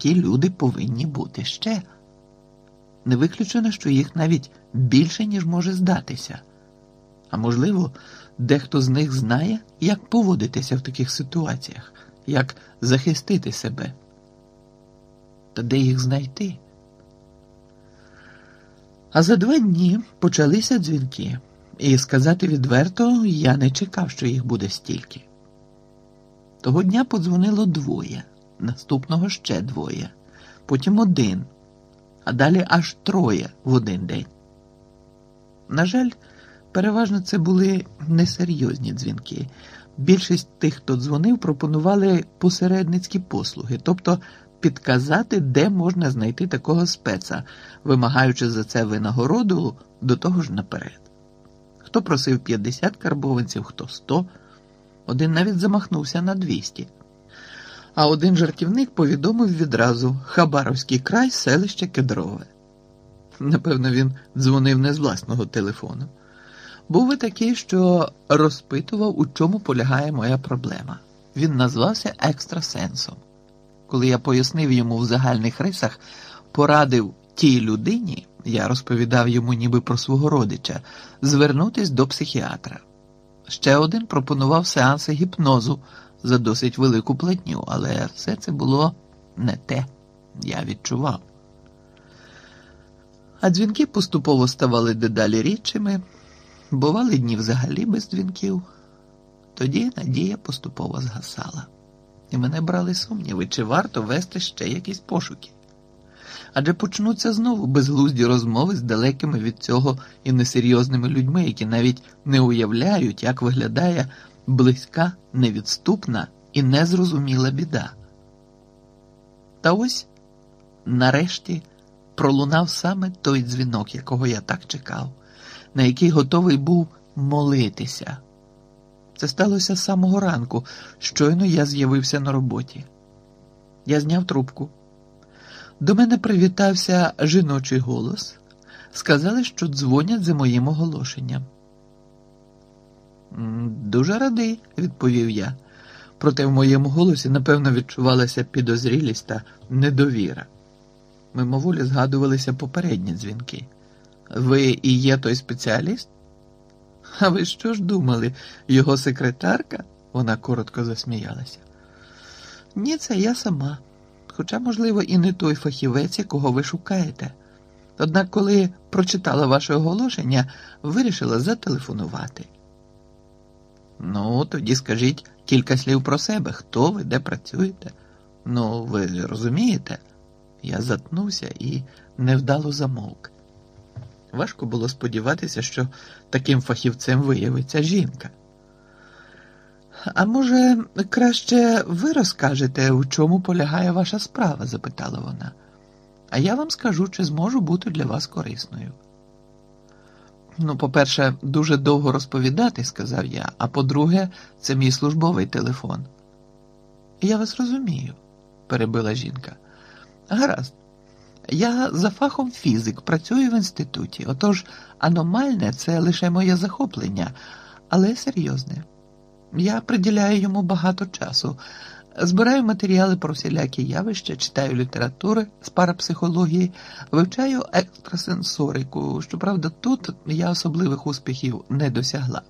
такі люди повинні бути ще. Не виключено, що їх навіть більше, ніж може здатися. А можливо, дехто з них знає, як поводитися в таких ситуаціях, як захистити себе. Та де їх знайти? А за два дні почалися дзвінки, і сказати відверто, я не чекав, що їх буде стільки. Того дня подзвонило двоє, наступного ще двоє, потім один, а далі аж троє в один день. На жаль, переважно це були несерйозні дзвінки. Більшість тих, хто дзвонив, пропонували посередницькі послуги, тобто підказати, де можна знайти такого спеца, вимагаючи за це винагороду до того ж наперед. Хто просив 50 карбованців, хто 100, один навіть замахнувся на 200. А один жартівник повідомив відразу Хабаровський край, селище Кедрове. Напевно, він дзвонив не з власного телефону. Був і такий, що розпитував, у чому полягає моя проблема. Він назвався екстрасенсом. Коли я пояснив йому в загальних рисах, порадив тій людині, я розповідав йому ніби про свого родича, звернутись до психіатра. Ще один пропонував сеанси гіпнозу за досить велику платню, але все це було не те, я відчував. А дзвінки поступово ставали дедалі рідшими, бували дні взагалі без дзвінків. Тоді надія поступово згасала, і мене брали сумніви, чи варто вести ще якісь пошуки. Адже почнуться знову безглузді розмови з далекими від цього і несерйозними людьми, які навіть не уявляють, як виглядає близька, невідступна і незрозуміла біда. Та ось нарешті пролунав саме той дзвінок, якого я так чекав, на який готовий був молитися. Це сталося з самого ранку, щойно я з'явився на роботі. Я зняв трубку. До мене привітався жіночий голос. Сказали, що дзвонять за моїм оголошенням. Дуже радий, відповів я. Проте в моєму голосі, напевно, відчувалася підозрілість та недовіра. Мимоволі згадувалися попередні дзвінки. Ви і є той спеціаліст? А ви що ж думали, його секретарка? Вона коротко засміялася. Ні, це я сама хоча, можливо, і не той фахівець, якого ви шукаєте. Однак, коли прочитала ваше оголошення, вирішила зателефонувати. Ну, тоді скажіть кілька слів про себе, хто ви, де працюєте. Ну, ви розумієте? Я затнувся і невдало замовк. Важко було сподіватися, що таким фахівцем виявиться жінка. А може, краще ви розкажете, у чому полягає ваша справа? запитала вона. А я вам скажу, чи зможу бути для вас корисною. Ну, по-перше, дуже довго розповідати, сказав я, а по-друге, це мій службовий телефон. Я вас розумію, перебила жінка. Гаразд, я за фахом фізик працюю в інституті, отож аномальне це лише моє захоплення, але серйозне. Я приділяю йому багато часу. Збираю матеріали про всілякі явища, читаю літератури з парапсихології, вивчаю екстрасенсорику. Щоправда, тут я особливих успіхів не досягла.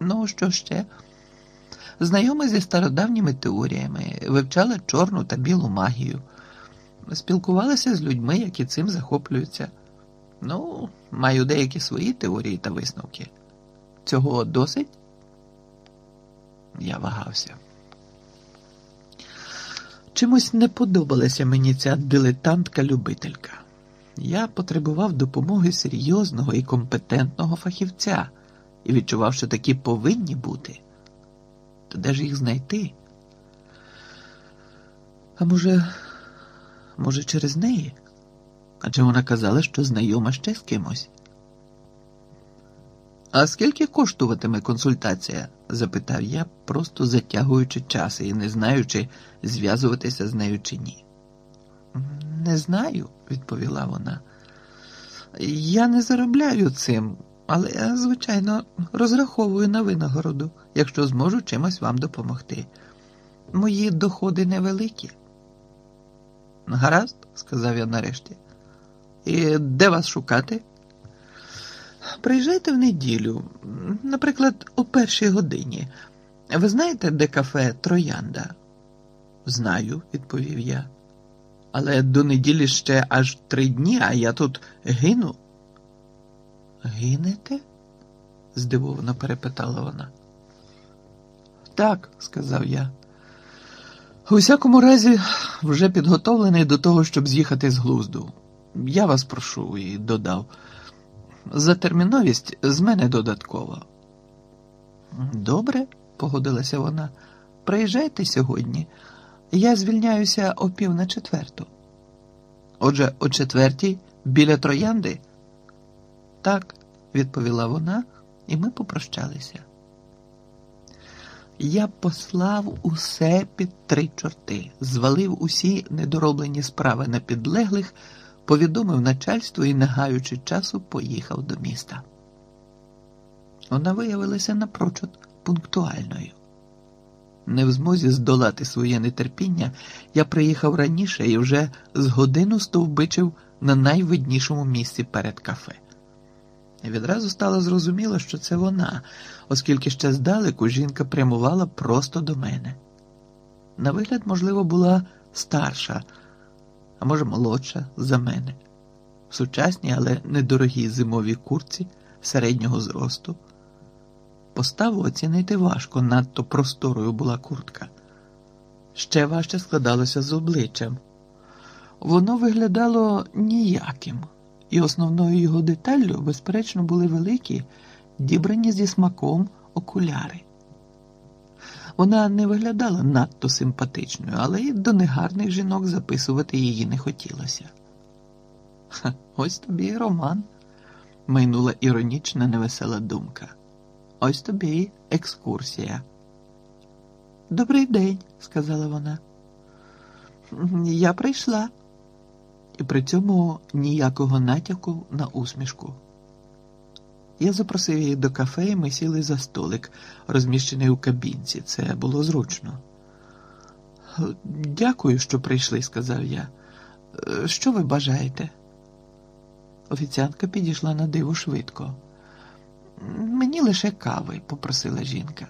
Ну, що ще? Знайома зі стародавніми теоріями, вивчала чорну та білу магію, спілкувалася з людьми, які цим захоплюються. Ну, маю деякі свої теорії та висновки. Цього досить? Я вагався. Чимось не подобалася мені ця дилетантка-любителька. Я потребував допомоги серйозного і компетентного фахівця і відчував, що такі повинні бути. То де ж їх знайти? А може, може, через неї? Адже вона казала, що знайома ще з кимось. А скільки коштуватиме консультація? запитав я, просто затягуючи час і не знаючи, зв'язуватися з нею чи ні. Не знаю, відповіла вона. Я не заробляю цим, але я, звичайно, розраховую на винагороду, якщо зможу чимось вам допомогти. Мої доходи невеликі. Гаразд, сказав я нарешті. І де вас шукати? Приїжджайте в неділю, наприклад, о першій годині. Ви знаєте, де кафе Троянда? Знаю, відповів я. Але до неділі ще аж три дні, а я тут гину. Гинете? здивовано перепитала вона. Так, сказав я. У всякому разі, вже підготовлений до того, щоб з'їхати з глузду. Я вас прошу і додав. За терміновість з мене додатково. Добре, погодилася вона. Приїжджайте сьогодні. Я звільняюся о пів на четверту. Отже, о четвертій біля троянди? Так, відповіла вона, і ми попрощалися. Я послав усе під три чорти, звалив усі недороблені справи на підлеглих, повідомив начальство і, не гаючи часу, поїхав до міста. Вона виявилася напрочуд пунктуальною. Не в змозі здолати своє нетерпіння, я приїхав раніше і вже з годину стовбичив на найвиднішому місці перед кафе. Відразу стало зрозуміло, що це вона, оскільки ще здалеку жінка прямувала просто до мене. На вигляд, можливо, була старша, а може, молодша за мене, в сучасній, але недорогій зимовій курці середнього зросту. Поставу оцінити важко, надто просторою була куртка. Ще важче складалося з обличчям. Воно виглядало ніяким і основною його деталлю, безперечно, були великі, дібрані зі смаком окуляри. Вона не виглядала надто симпатичною, але й до негарних жінок записувати її не хотілося. Ха, ось тобі і роман, майнула іронічна невесела думка. Ось тобі й екскурсія. Добрий день, сказала вона. Я прийшла і при цьому ніякого натяку на усмішку. Я запросив її до кафе, і ми сіли за столик, розміщений у кабінці. Це було зручно. Дякую, що прийшли, сказав я. Що ви бажаєте? Офіціантка підійшла на диво швидко. Мені лише кави, попросила жінка.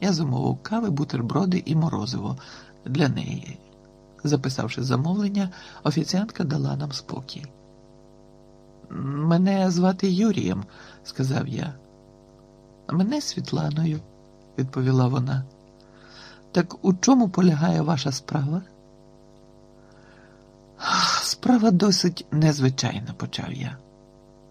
Я замовив кави, бутерброди і морозиво для неї. Записавши замовлення, офіціантка дала нам спокій. Мене звати Юрієм, сказав я. Мене Світланою, відповіла вона. Так у чому полягає ваша справа? Справа досить незвичайна, почав я.